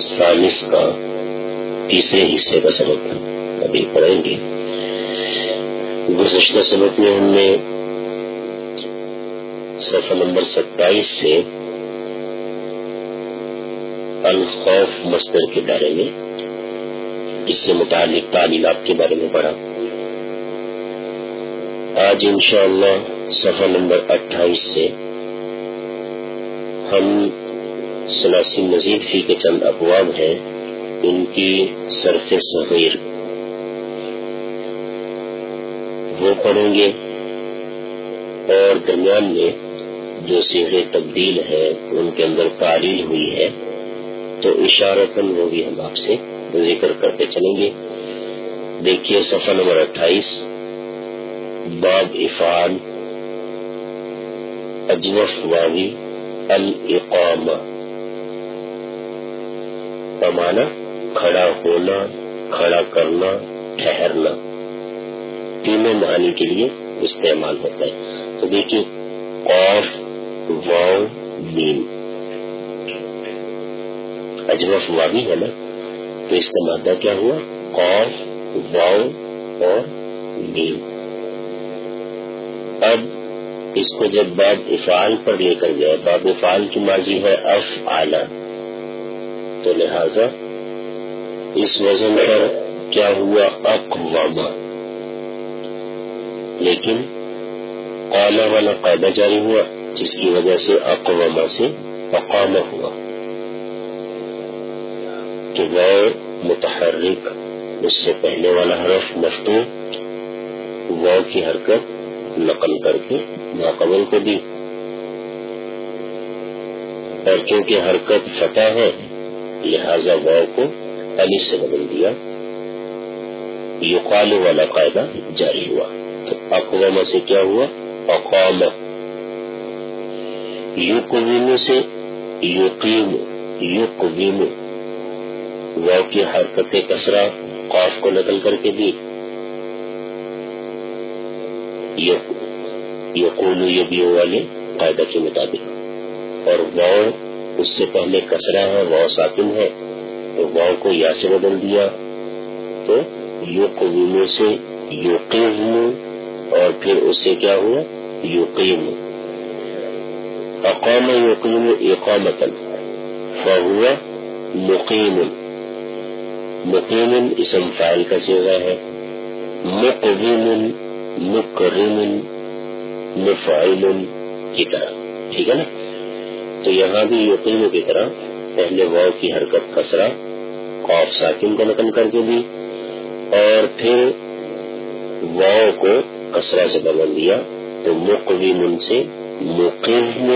سالس کا تیسرے حصے کا سبق ابھی پڑھیں گے۔ گزشتہ سبق میں ہم نے صفحہ نمبر ستائیس سے الخوف مستر کے بارے میں، اس سے متعلق تعلیمات کے بارے میں پڑھا۔ آج انشاءاللہ صفحہ نمبر اٹھائیس سے ہم سلاسی مزید فی کے چند ابواب ہیں، ان کی صرف صغیر۔ وہ پڑھیں گے، اور درمیان میں جو سیغے تبدیل ہے ان کے اندر تعلیل ہوئی ہے، تو اشارتاً وہ بھی ہم آپ سے ذکر کرتے چلیں گے۔ دیکھیے صفحہ نمبر اٹھائیس، باب افعال، اجوف واوی الاقام پمانا کھڑا ہونا، کھڑا کرنا، ٹھہرنا۔ تینوں معنی کے لیے استعمال ہوتا ہے تو دیکھیے قوف واؤ میم۔ اجوف واوی ہے نا؟ تو اس کا مادہ کیا ہوا؟ قوف واؤ اور میم۔ اب اس کو جب باب افعال پر لے کر گیا باب افعال کی ماضی ہے اف آلہ تو لہذا اس وزن پر کیا ہوا اقواما لیکن قالا والا قاعدہ جاری ہوا، جس کی وجہ سے اقواما سے اقامہ ہوا۔ تو وہ متحرک، اس سے پہلے والا حرف مفتو وہ کی حرکت نقل کر کے ناقبل کو دی۔ اور کیونکہ حرکت فتح ہے لہذا واؤ کو علی سے بدل دیا۔ یقال والا قاعدہ جاری ہوا۔ تو اقوام سے کیا ہوا؟ اقوام۔ یوقویم سے یوقیم یوقویم واؤ کی حرکت کسرا قاف کو نقل کر کے دی۔ یقول یبیو والے قاعدہ کے مطابق۔ اور واؤ اس سے پہلے کسرا ہے واؤ ساکن ہے، تو واؤ کو یا سے بدل دیا۔ تو یوقویم سے یوقیم اور پھر اس سے کیا ہوا؟ یوقیم اقام یوقیم اقامت فہو مقیم۔ مقیم اسم فائل کا سیغا ہے۔ مقویم مکرم مفعل کی طرح۔ ٹھیک ہے نا؟ تو یہاں بھی یقین کی طرح پہلے واؤ کی حرکت کسرا قوف ساکن کو نقل کر کے دی، اور پھر واؤ کو کسرا سے بدل دیا، تو مقویم سے مقیم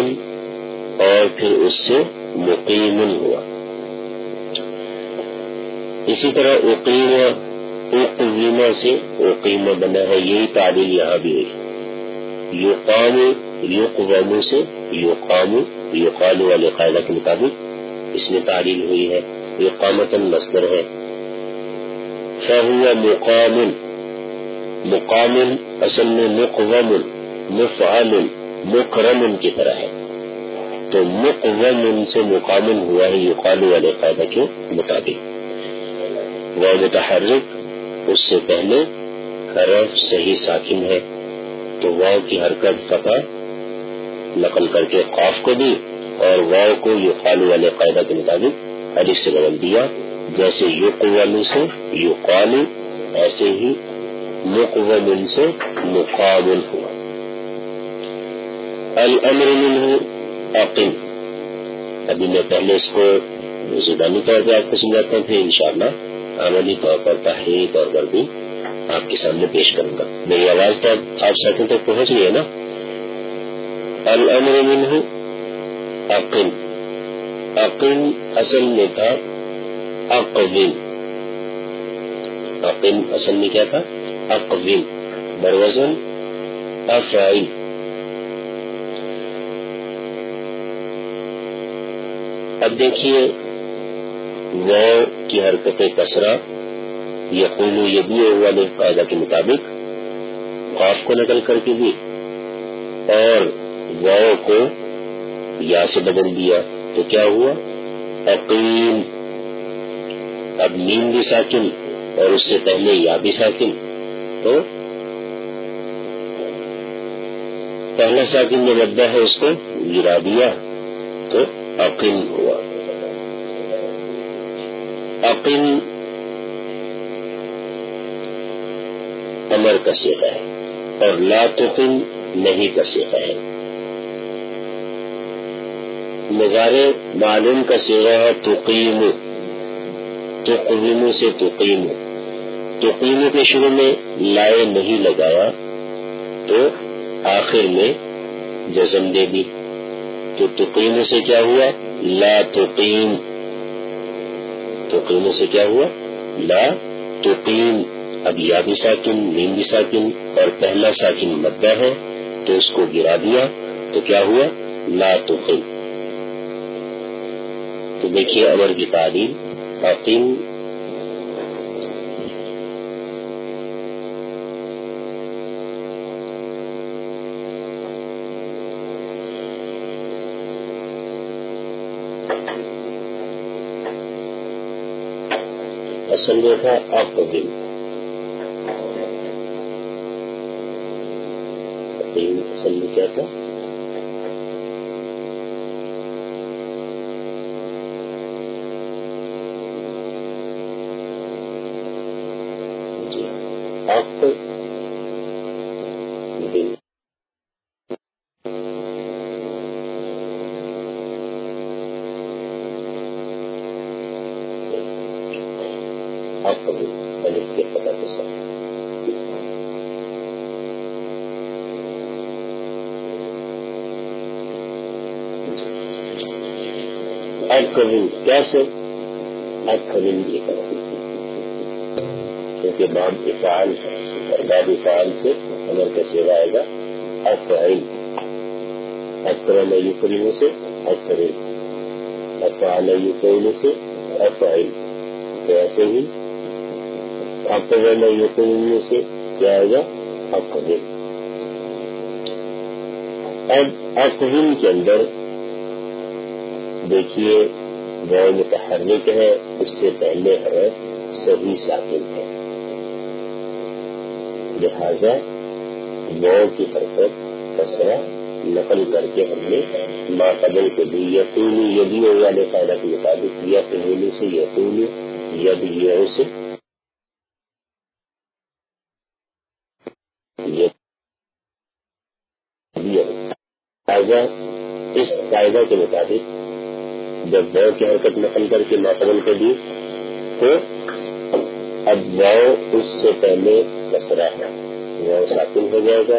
اور پھر اس سے مقیم ہوا۔ اسی طرح اقیم اقویمہ سے اقیمہ بنا ہے، یہی تعلیل یہاں بھی ہوئی۔ یوقام یوقوام سے یوقام یوقال والے قاعدہ کے مطابق اس میں تعلیل ہوئی ہے یوقامت مصدر ہے۔ فہو مقام مقام اصل میں مقوم مفعل مکرم کی طرح ہے۔ تو مقوم سے مقام ہوا ہے یوقال والے قاعدہ کے مطابق۔ وہ متحرک، اس سے پہلے حرف صحیح ساکن ہے، تو واؤ کی حرکت فتح نقل کر کے قاف کو دی اور واؤ کو یو قالو والے قاعدہ کے مطابق علی سے بدل دیا۔ جیسے یو قوالو سے یو قالو ایسے ہی مقوم سے مقابل ہوا۔ الامر منہ عقیم ابھی میں پہلے اس کو زبانی طور پہ آپ کو سمجھاتا ہوں، پھر انشاءاللہ عملی طور پر تحریری طور پر بھی آپ کے سامنے پیش کروں گا۔ میری آواز تو آپ ساتھوں تک پہنچ گئی ہے نا؟ الامر منہ عقل عقل اصل میں تھا اقویم. عقل اصل میں کیا تھا؟ اقویم. بروزن افعال. اب دیکھیے وہ کی حرکت کسرا یقول یبی والے قاعدہ کے مطابق قاف کو نقل کر کے دی اور واؤ کو یا سے بدل دیا تو کیا ہوا؟ عقیم اب نیم بھی ساکن اور اس سے پہلے یا بھی ساکن۔ تو پہلا ساکن جو مدہ ہے اس کو گرا دیا تو عقیم ہوا۔ عقیم امر کا سیکھا ہے اور لا تقم نہیں کا سیکھا ہے۔ مزارے معلوم کا سیوا ہے تقیم. تقویم سے تقیم. تقیم کے شروع میں لائے نہیں لگایا تو آخر میں جزم دے دی. تو تقیم سے کیا ہوا؟ لا تقیم. تقیم سے کیا ہوا؟ لا تقیم. اب یا بھی ساکن نیم بھی ساکن اور پہلا ساکن مدہ ہے تو اس کو گرا دیا تو کیا ہوا؟ لا تقیم. تو دیکھیے، امر کی تعلیم عقیم اصل میں تھا آپ کا اقبل اصل میں کیا تھا؟ کیسے؟ اکھرین کی طرح کیونکہ باب افعال ہے اور باب افعال سے عمر کا سیوا آئے گا۔ افعال اکرم یکرم سے اکرم افعال یکرم سے افعال تو ایسے ہی اکرم یکرم سے کیا آئے گا؟ اکرم اب اکرم کے اندر دیکھیے وہ متحرک ہے، اس سے پہلے ہے سبھی ساکن ہے۔ لہذا وہ کی حرکت کسرا نقل کر کے ہم نے ماں قبل کو دی یقینی یدی والے فائدہ کے مطابق یا پہلے سے یقینی ید یہ سے لہذا، اس قاعدہ کے مطابق جب واؤ کی حرکت نقل کر کے ماتمل کو دی تو اب واؤ اس سے پہلے کسرا ہے۔ واؤ ساکن ہو جائے گا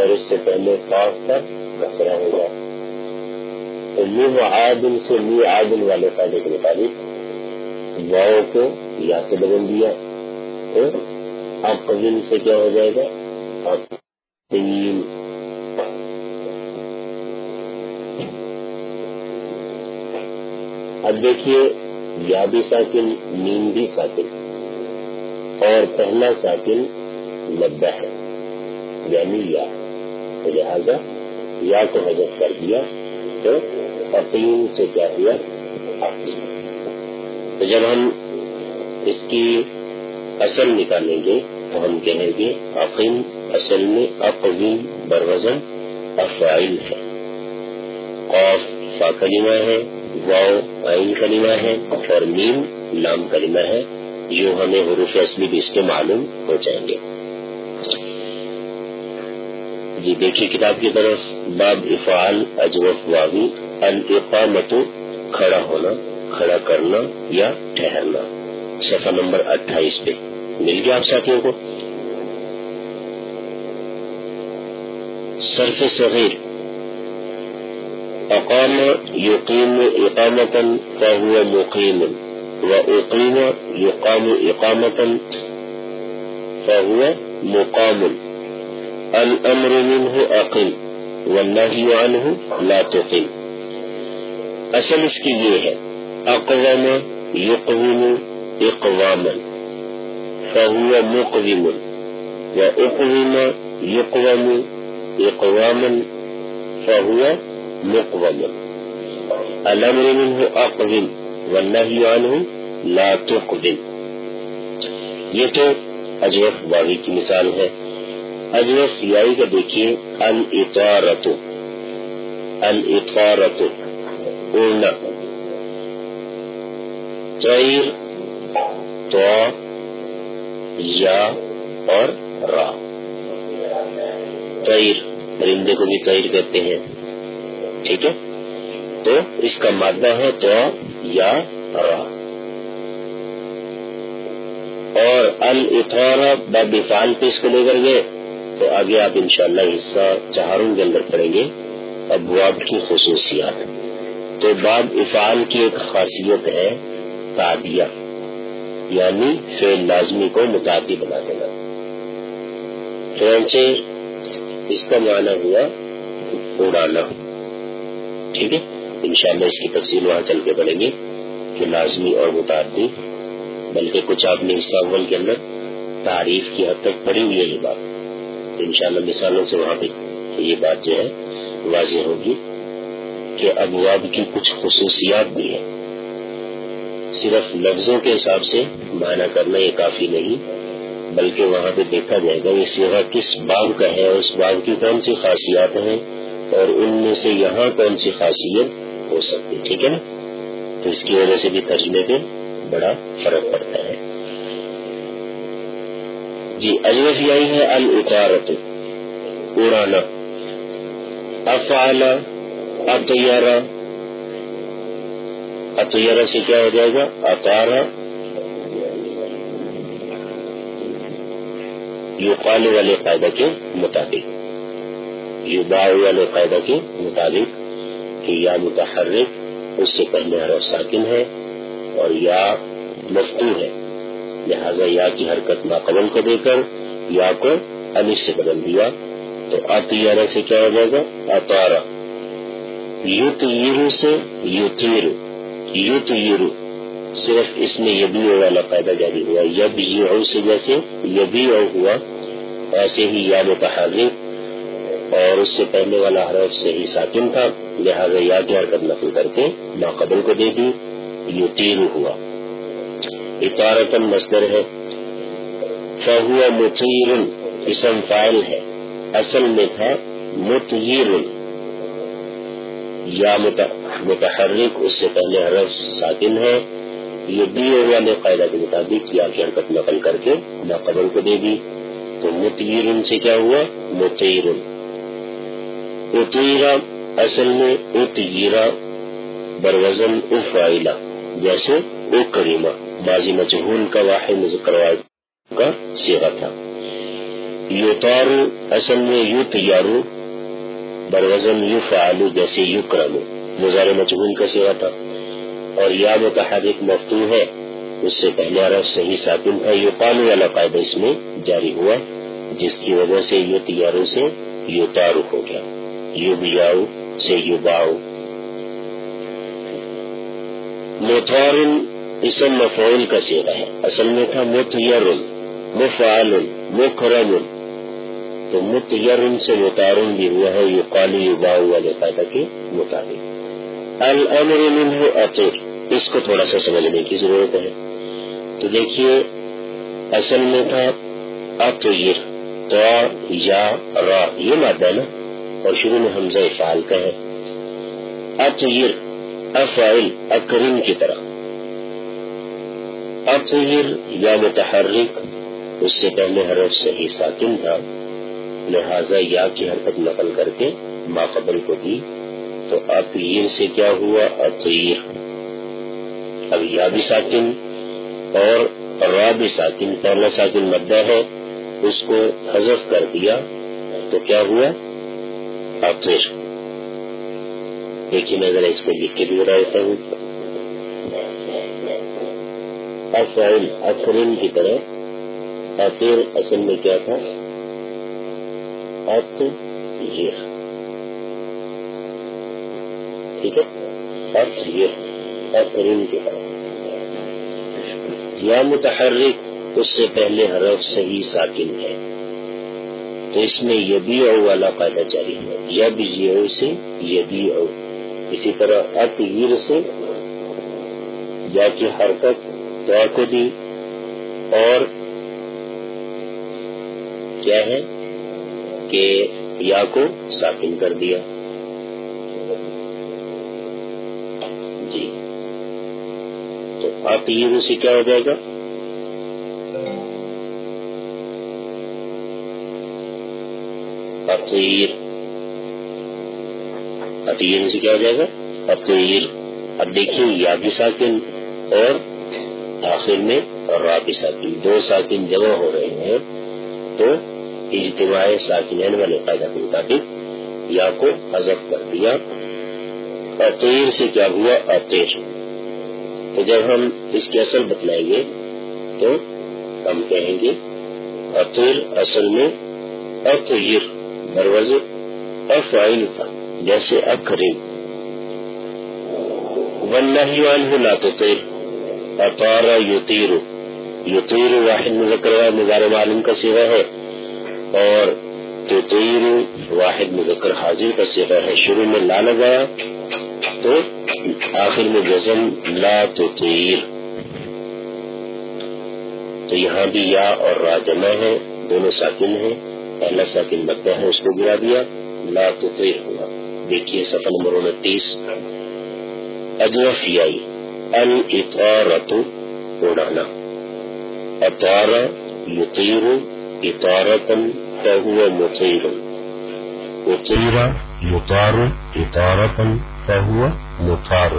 اور اس سے پہلے کاف کا کسرا ہوگا تو منہ عادل سے منہ عادل والے فائدے کے مطابق واؤ کو یا سے بدل دیا۔ تو اب قبل سے کیا ہو جائے گا؟ اب اب دیکھیے یا بھی ساکن نیم بھی ساکن۔ اور پہلا ساکن لبا ہے۔ یعنی یا۔ تو لہذا یا تو حضرت کر دیا تو عقیم سے کیا ہوا؟ تو جب ہم اس کی اصل نکالیں گے تو ہم کہیں گے عقیم اصل میں اقویم بروزن افائل ہے۔ قوف فا کلمہ ہے واؤ عین کلمہ ہے اور نیم لام کلمہ ہے جو ہمیں حروف اصلی بھی اس کے معلوم ہو جائیں گے۔ جی دیکھیے کتاب کی طرف باب افعال اجوف واوی القامت کھڑا ہونا، کھڑا کرنا یا ٹھہرنا۔ صفحہ نمبر اٹھائیس پہ۔ مل گیا آپ ساتھیوں کو؟ صرف صغیر۔ اقام يقيم إقامة فهو مقيم، وأقيم يقام إقامة فهو مقام. الأمر منه أقم والنهي عنه لا تقم اصل اس کی یہ ہے اقوام یقوم اقواما فهو مقوم واقوم يقوم اقواما فهو مقوم الامر منه اقوم والنهي عنه لا تقبل. یہ تو اجوف واوی کی مثال ہے. اجوف یائی یعنی کا دیکھیے الطارت الطارت اڑنا. چیر تو یا اور را. تیر پرندے کو بھی تیر کہتے ہیں. ٹھیک ہے؟ تو اس کا مادہ ہے تو یا را۔ اور الفارا باب فال پہ اس کو لے کر گئے، تو آگے آپ انشاءاللہ حصہ چہاروں کے اندر پڑیں گے، ابواب کی خصوصیات۔ تو باب افعال کی ایک خاصیت ہے تعدیہ یعنی فیل لازمی کو متعدی بنا دینا۔ اس کا معنی ہوا اڑانا۔ ٹھیک ہے؟ انشاءاللہ اس کی تفصیل وہاں چل کے پڑیں گے کہ لازمی اور متعدی بلکہ کچھ آپ نے حصہ اول کے اندر تعریف کی حد تک پڑی ہوئی ہے یہ بات۔ انشاءاللہ مثالوں سے وہاں پہ یہ بات جو ہے، واضح ہوگی کہ ابواب کی کچھ خصوصیات بھی ہیں۔ صرف لفظوں کے حساب سے معنی کرنا یہ کافی نہیں، بلکہ وہاں پہ دیکھا جائے گا یہ سیوا کس باغ کا ہے اور اس باغ کی کون سی خاصیات ہیں اور ان میں سے یہاں کون سی خاصیت ہو سکتی؟ ٹھیک ہے نا؟ تو اس کی وجہ سے بھی ترجمے پہ بڑا فرق پڑتا ہے۔ جی اجوف یہی ہے الاتارت اڑانا۔ افعال اطیارہ اطیارہ سے کیا ہو جائے گا؟ اطارا۔ یو قال والے قاعدہ کے مطابق۔ یو با والے قاعدہ کے مطابق کہ یا متحرک، اس سے پہلے حرف ساکن ہے اور یا مفتو ہے۔ لہذا یا کی حرکت ناقبل کو دے کر یا کو انس سے بدل دیا۔ تو اطیارہ سے کیا ہو جائے گا؟ اطارا یوت یورو سے یوتیرو یوت یورو صرف اس میں یبی او والا قاعدہ جاری ہوا۔ یب یو سے جیسے یبی او ہوا، ایسے ہی یا متحرک اور اس سے پہلے والا حرف سے ہی ساکن تھا، لہٰذا یا کی حرکت نقل کر کے ناقبل کو دے دی۔ یو تیر ہوا۔ اطارتن مصدر ہے۔ فہو متیر اسم فائل ہے۔ اصل میں تھا متیر یا متحرک، اس سے پہلے حرف ساکن ہے۔ یہ بی والے قاعدہ کے مطابق یا کی حرکت نقل کر کے ناقبل کو دے دی۔ تو متیر سے کیا ہوا؟ متیر اتیرا اصل میں اتیرا بروزن افائلہ جیسے او کریمہ بازی مجہول کا واحد ذکر کا سیرا تھا۔ یو تارو اصل میں یو تیارو بروزن یو فعالو جیسے یو کرمو مزار مجہول کا سیوا تھا۔ اور یا متحرک مفتو ہے، اس سے پہلے عرب صحیح ساکن تھا یو پالو والا قاعدہ اس میں جاری ہوا، جس کی وجہ سے یو تیارو سے یو تارو ہو گیا۔ یو بیاؤ سے یو باؤ اسم مفعول کا سیرا ہے۔ اصل میں تھا متیر مفعال مکرم تو متیر سے متارن بھی ہوا ہے یو قالی والے قاعدہ کے مطابق۔ الامر منہ اطر، اس کو تھوڑا سا سمجھنے کی ضرورت ہے۔ تو دیکھیے، اصل میں تھا اطیر تو یا، را، یہ مادہ نا۔ اور شروع میں حمزہ افعال کا ہے۔ اطیر افعل اکرین کی طرح۔ اطیر یا متحرک، اس سے پہلے حرف صحیح ساکن تھا۔ لہذا یا کی حرکت نقل کر کے ماقبل کو دی۔ تو اطیر سے کیا ہوا؟ اطیر اب یا بھی ساکن اور را بھی ساکن۔ پہلا ساکن مدہ ہے، اس کو حذف کر دیا۔ تو کیا ہوا؟ اطیر دیکھیے میں ذرا اس کو لکھ کے بھی بتا دیتا ہوں۔ افعل افرین کی طرح اطیر اصل میں کیا تھا؟ ات یہ۔ ٹھیک ہے؟ ات یہ افرین کی طرح یا متحرک، اس سے پہلے حرف صحیح ساکن ہے۔ تو اس میں یبی او والا قاعدہ جاری ہے۔ یب یو سے یبی او اسی طرح اطیر سے یا کی حرکت دعا کو دی۔ اور کیا ہے؟ کہ یا کو ساکن کر دیا۔ جی۔ تو عطیر سے کیا ہو جائے گا؟ عطیر عطیر سے کیا ہو جائے گا؟ عطیر اب دیکھیے یا بھی ساکن اور آخر میں را بھی ساکن. دو ساکن جمع ہو رہے ہیں تو اجتماع ساکنین والے قاعدہ کے مطابق یا کو حذف کر دیا. عطیر سے کیا ہوا؟ عطیر تو جب ہم اس کی اصل بتلائیں گے تو ہم کہیں گے عطیر اصل میں اطیر بروز افعین تھا، جیسے اکریم والنہی عنہ لا تطیر اطار یطیر یطیر واحد مذکر مزار معلوم کا سیغہ ہے۔ اور تطیر واحد مذکر حاضر کا سیغہ ہے۔ شروع میں لا لگایا تو آخر میں جزم لا تطیر تو یہاں بھی یا اور را جمع ہے، دونوں ساکن ہیں۔ پہلا ساکن مدہ ہے اس کو گرا دیا۔ لا تطیر ہوا دیکھیے سفر نمبر انتیس۔ اجوفیائی الاطارت اڑانا اطار یطیر اطارتا فهو مطیر۔ اطیر یطار اطارتا فهو مطار۔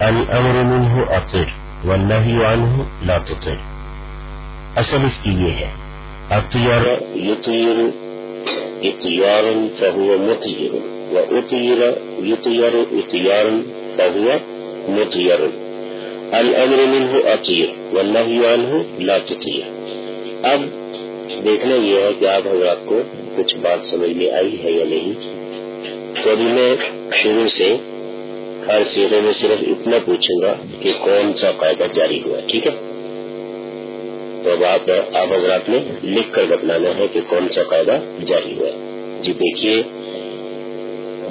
الامر منه اطیر والنهی عنه لا تطیر۔ اصل اس کی یہ ہے۔ اطیر یطیر اطیارا فهو مطیر وأطير، يطير اطيارا فهو مطير. الأمر منه أطير. والنهي عنه لا تطير. اب دیکھنا یہ ہے کہ آپ حضرات کو کچھ بات سمجھ میں آئی ہے یا نہیں، تو ابھی میں شروع سے ہر سیرے میں صرف اتنا پوچھوں گا کہ کون سا قاعدہ جاری ہوا، ٹھیک ہے؟ تو آپ آپ حضرات نے لکھ کر بتلانا ہے کہ کون سا قاعدہ جاری ہوا جی دیکھیے،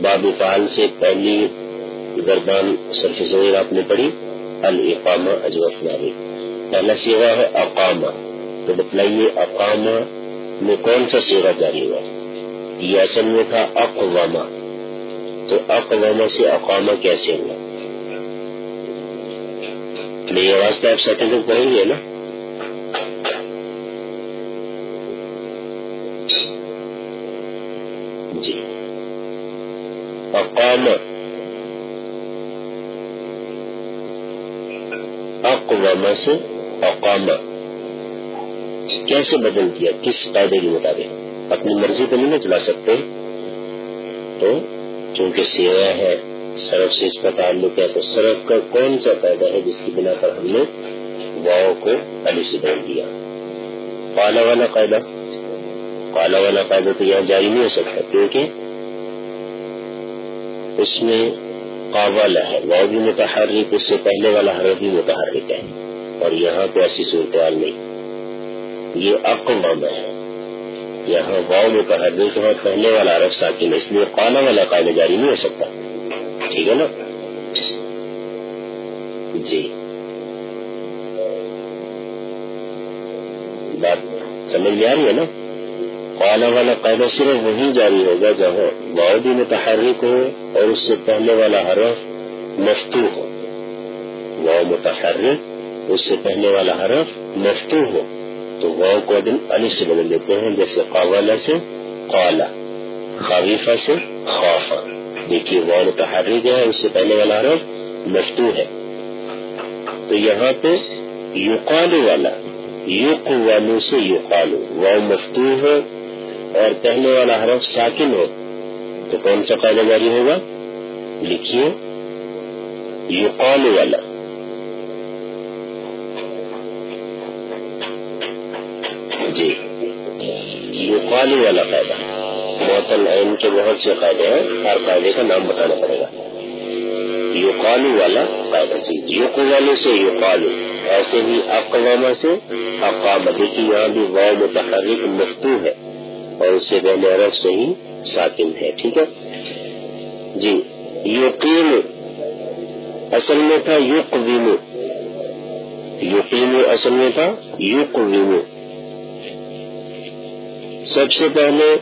باب فعال سے پہلی گردان سرف زیر آپ نے پڑھی القامہ اجوف ناری پہلا سیوا ہے اقامہ۔ تو بتلائیے اقامہ میں کون سا سیوا جاری ہوا یہ اصل میں تھا اقوامہ۔ تو اقوامہ سے اقامہ کیسے ہوا؟ میری آواز تو آپ سیکنڈ پڑھیں گے نا؟ جی۔ اقام اقوام سے اقام کیسے بدل کیا؟ کس قاعدے کے مطابق؟ اپنی مرضی تو نہیں چلا سکتے۔ تو چونکہ سیوا ہے سرف سے اس کا تعلق ہے، تو سرف کا کون سا قاعدہ ہے جس کی بنا پر ہم نے واؤ کو علی سے بدل دیا پالا والا قاعدہ پالا والا قاعدہ تو یہاں جاری نہیں ہو سکتا کیونکہ اس میں قابل ہے۔ واؤ بھی متحرک، اس سے پہلے والا حرف بھی متحرک ہے۔ اور یہاں پہ ایسی صورتحال نہیں۔ یہ اقوام ہے۔ یہاں واؤ متحرک ہے پہلے والا حرف ساکن ہے، اس لیے قالا والا قاعدہ جاری نہیں ہو سکتا۔ ٹھیک ہے نا؟ جی۔ بات سمجھ میں آ رہی ہے نا؟ قالا والا قاعدہ صرف وہی جاری ہوگا جہاں واؤ بھی متحرک ہو اور اس سے پہلے والا حرف مفتو ہو۔ واؤ متحرک، اس سے پہلے والا حرف مفتو ہو۔ تو واؤ کو دن علی سے بدل دیتے ہیں، جیسے قوالا سے قالا، خاویفہ سے خوافا دیکھیے واؤ متحرک ہے، اس سے پہلے والا حرف مفتو ہے۔ تو یہاں پہ یقال والا یق والو سے یقالو واؤ مفتو ہے اور پہلے والا حرف ساکن ہو، تو کون سا قاعدہ جاری ہوگا؟ لکھیے یقال والا۔ جی یقال والا قاعدہ۔ معطل عین کے بہت سے قاعدے ہیں، ہر قاعدے کا نام بتانا پڑے گا۔ یقالو والا قاعدہ جی یق والے سے یقالو۔ ایسے ہی اقوام سے اقام دیکھیے یہاں بھی واؤ متحرک مفتو ہے اور اس سے پہلے عرب سے ہی ساکن ہے، ٹھیک ہے؟ جی یقین، اصل میں تھا یقین یقین اصل میں تھا یو سب سے پہلے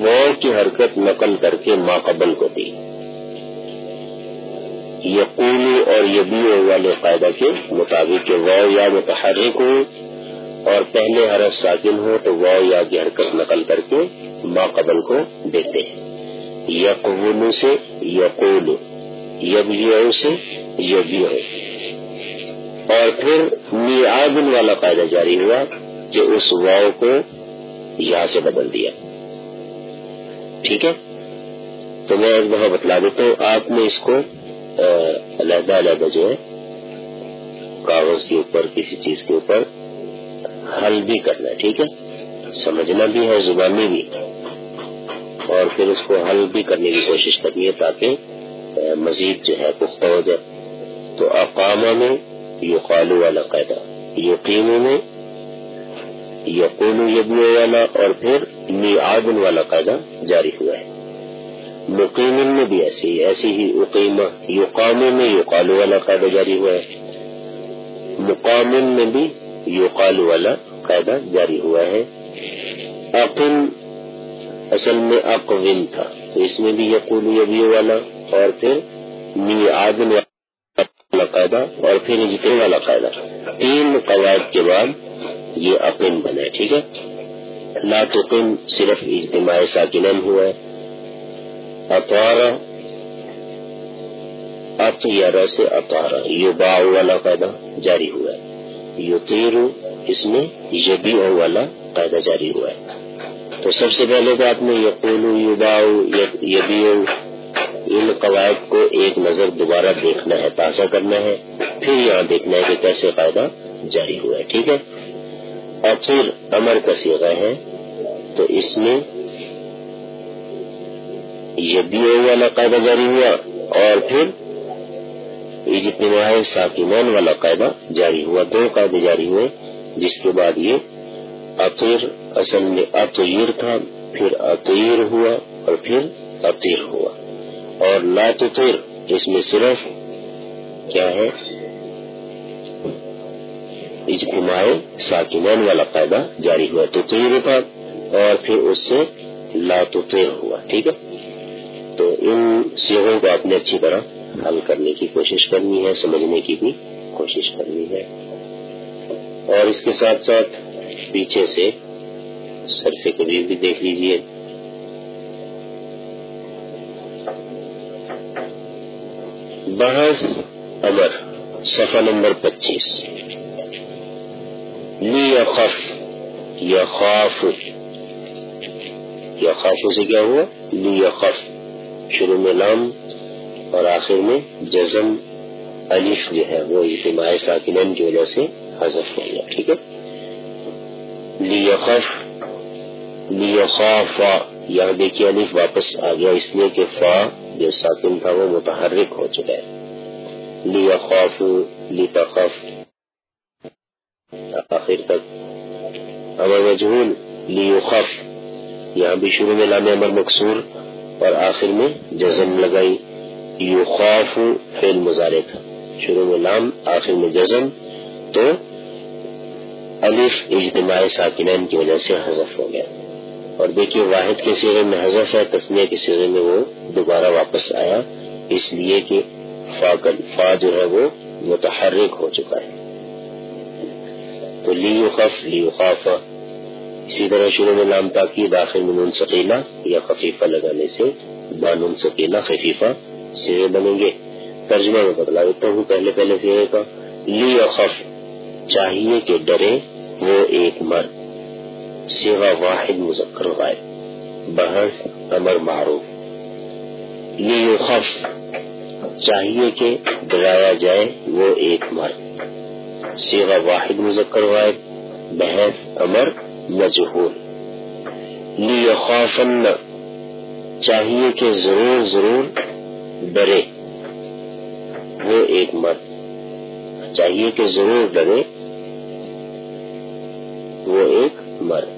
وہ کی حرکت نقل کر کے ماقبل کو دی۔ یقین اور یبی والے قاعدہ کے مطابق وہ یا متحرک ہو اور پہلے حرف ساکن ہو تو وہ یا کی حرکت نقل کر کے ماقبل کو دیتے ہیں۔ یقول سے یقول یبیو سے یبیو اور پھر میعادن والا قاعدہ جاری ہوا کہ اس واؤ کو یہاں سے بدل دیا۔ ٹھیک ہے؟ تو میں ایک دفعہ بتلا دیتا ہوں، آپ نے اس کو علیحدہ علیحدہ جو ہے، کاغذ کے اوپر، کسی چیز کے اوپر حل بھی کرنا ہے، ٹھیک ہے؟ سمجھنا بھی ہے، زبانی بھی اور پھر اس کو حل بھی کرنے کی کوشش کرنی ہے تاکہ مزید جو ہے، پختہ ہو جائے۔ تو اقامہ میں یقالو والا قاعدہ، یقین میں یقون یبو والا، اور پھر میعادن والا قاعدہ جاری ہوا ہے۔ مقیم میں بھی ایسی ایسی ہی اقیمہ یقام میں یقالو والا قاعدہ جاری ہوا ہے۔ مقام میں بھی یقالو والا قاعدہ جاری ہوا ہے۔ عقم اصل میں اقوین تھا۔ تو اس میں بھی یقول یبی والا اور پھر می آدم والا قاعدہ اور پھر اجتے والا قاعدہ۔ تین قواعد کے بعد یہ اقن بنا ہے، ٹھیک ہے؟ لا تقن صرف اجتماع ساکن ہوا ہے۔ اطارا اطیارہ سے اطارا یو با والا قاعدہ جاری ہوا ہے۔ یو تیرو اس میں یبی او والا قاعدہ جاری ہوا ہے۔ تو سب سے پہلے تو آپ نے یقول یوباؤ یبیو ان قواعد کو ایک نظر دوبارہ دیکھنا ہے، تازہ کرنا ہے۔ پھر یہاں دیکھنا ہے کہ کیسے قاعدہ جاری ہوا ہے، ٹھیک ہے؟ اور پھر امر کا سیگا ہے، تو اس میں یبیو والا قاعدہ جاری ہوا، اور پھر اجتماع ساکمان والا قاعدہ جاری ہوا، دو قاعدے جاری ہوئے، جس کے بعد یہ اطیر اصل میں اطیر تھا، پھر اطیر ہوا، اور پھر اطیر ہوا۔ اور لا تطیر، اس میں صرف کیا ہے؟ اجتماع ساکنان والا قاعدہ جاری ہوا تو تیر تھا، اور پھر اس سے لا تطیر ہوا، ٹھیک ہے؟ تو ان سیغوں کو آپ نے اچھی طرح حل کرنے کی کوشش کرنی ہے، سمجھنے کی بھی کوشش کرنی ہے۔ اور اس کے ساتھ ساتھ پیچھے سے سرف کبیر بھی دیکھ لیجیے۔ بحث امر، صفحہ نمبر پچیس۔ لی خف یا خوف یا خوف سے کیا ہوا؟ لی خف شروع میں لام اور آخر میں جزم الف جو ہے وہ اجتماع ساکنن کی وجہ سے حذف ہو گیا، ٹھیک ہے؟ لیخف لیخاف، یہاں دیکھیے الف واپس آ گیا، اس لیے کہ فا جو ساکن تھا وہ متحرک ہو چکا ہے۔ لیخاف لتخف آخر تک۔ امر مجہول لیخف یہاں بھی شروع میں لام امر مقصور اور آخر میں جزم لگائی۔ یخاف فعل مظاہرے تھا۔ شروع میں لام، آخر میں جزم۔ تو الف اجتماع ساکنین کی وجہ سے حذف ہو گیا۔ اور دیکھیے واحد کے سیرے میں حذف ہے تسمیہ کے سیرے میں وہ دوبارہ واپس آیا۔ اس لیے کہ فا فا جو ہے وہ متحرک ہو چکا ہے۔ تو لی خف لی خاف اسی طرح شروع میں نام تاکید آخر میں نون سکیلا یا خفیفہ لگانے سے بانون سکیلا خفیفہ سیرے بنیں گے۔ ترجمہ میں بدلا دیتا ہوں پہلے پہلے سیرے کا۔ لی خف۔ چاہیے کہ ڈرے وہ ایک مرد سیوا واحد مذکر غائب۔ بحث امر معروف۔ یہ خف۔ چاہیے کہ ڈرایا جائے وہ ایک مرد سیوا واحد مذکر غائب۔ بحث امر مجہور لی خوفن چاہیے کہ ضرور ضرور ڈرے۔ وہ ایک مرد۔ چاہیے کہ ضرور ڈرے۔ وہ ایک مرد۔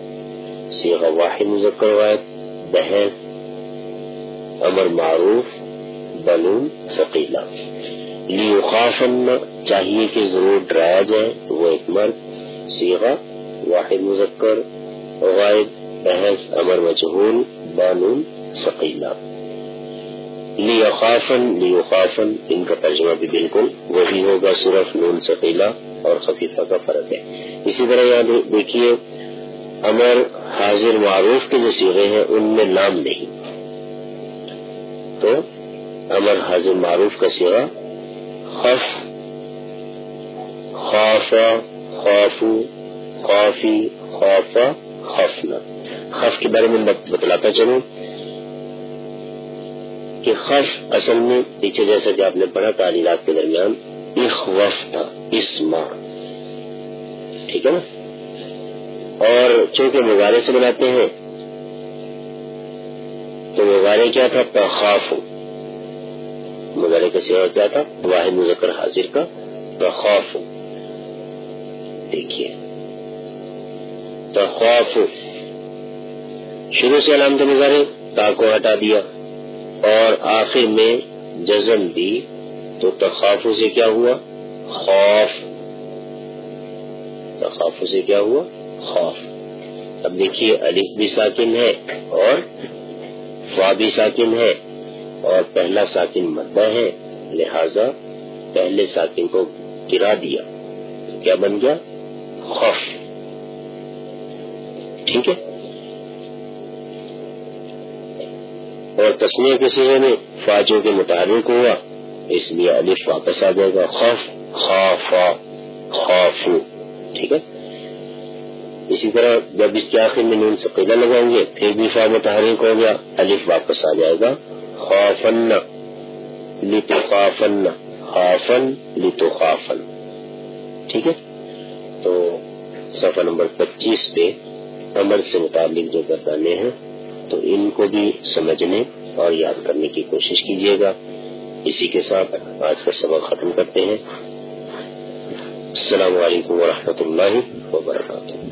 سیغ واحد مذکر واحد بحث، امر معروف بلون ثقیلا لیخافن چاہیے کہ ضرور ڈرایا جائے۔ وہ ایک مرد۔ سیغا واحد مذکر، غائب، بحث، امر مجہول بانون ثقیلا لیخافن لیخافن ان کا ترجمہ بھی بالکل وہی ہوگا، صرف نون ثقیلا اور خفیفہ کا فرق ہے۔ اسی طرح یہاں دیکھیے، امر حاضر معروف کے جو سیغے ہیں، ان میں نام نہیں۔ تو امر حاضر معروف کا سیرا خف خوف خوفو خوفی خوف خفنا خف کے بارے میں بتلاتا چلوں۔ کہ خف اصل میں پیچھے جیسا کہ آپ نے پڑھا تعلیمات کے درمیان اخوف تھا اسما ٹھیک ہے نا؟ اور چونکہ مظاہرے سے بناتے ہیں، تو مظاہرے کیا تھا؟ تخاف مظاہرے کا سیوا کیا تھا؟ واحد مذکر حاضر کا تخاف دیکھیے۔ تخواف شروع سے علامت مظاہرے تا کو ہٹا دیا اور آخر میں جزم دی تو تخاف سے کیا ہوا؟ خوف۔ تخاف سے کیا ہوا؟ خوف۔ اب دیکھیے، الف بھی ساکن ہے اور فا بھی ساکن ہے اور پہلا ساکن مدہ ہے، لہذا پہلے ساکن کو گرا دیا۔ کیا بن گیا؟ خوف۔ ٹھیک ہے؟ اور تسمیہ کے سیرے میں فاجوں کے متحرک ہوا، اس لیے الف واپس آ جائے گا خوف خوف خوف ٹھیک ہے؟ اسی طرح جب اس کے آخر میں نون سے قیدہ لگائیں گے، پھر بھی فا متحرک ہو گیا الف واپس آ جائے گا خوفن لتو خافن خافن لتو خافن ٹھیک ہے؟ تو صفحہ نمبر پچیس پہ عمر سے متعلق جو گردانے ہیں، تو ان کو بھی سمجھنے اور یاد کرنے کی کوشش کیجیے گا۔ اسی کے ساتھ آج کا سبق ختم کرتے ہیں۔ السلام علیکم ورحمۃ اللہ وبرکاتہ۔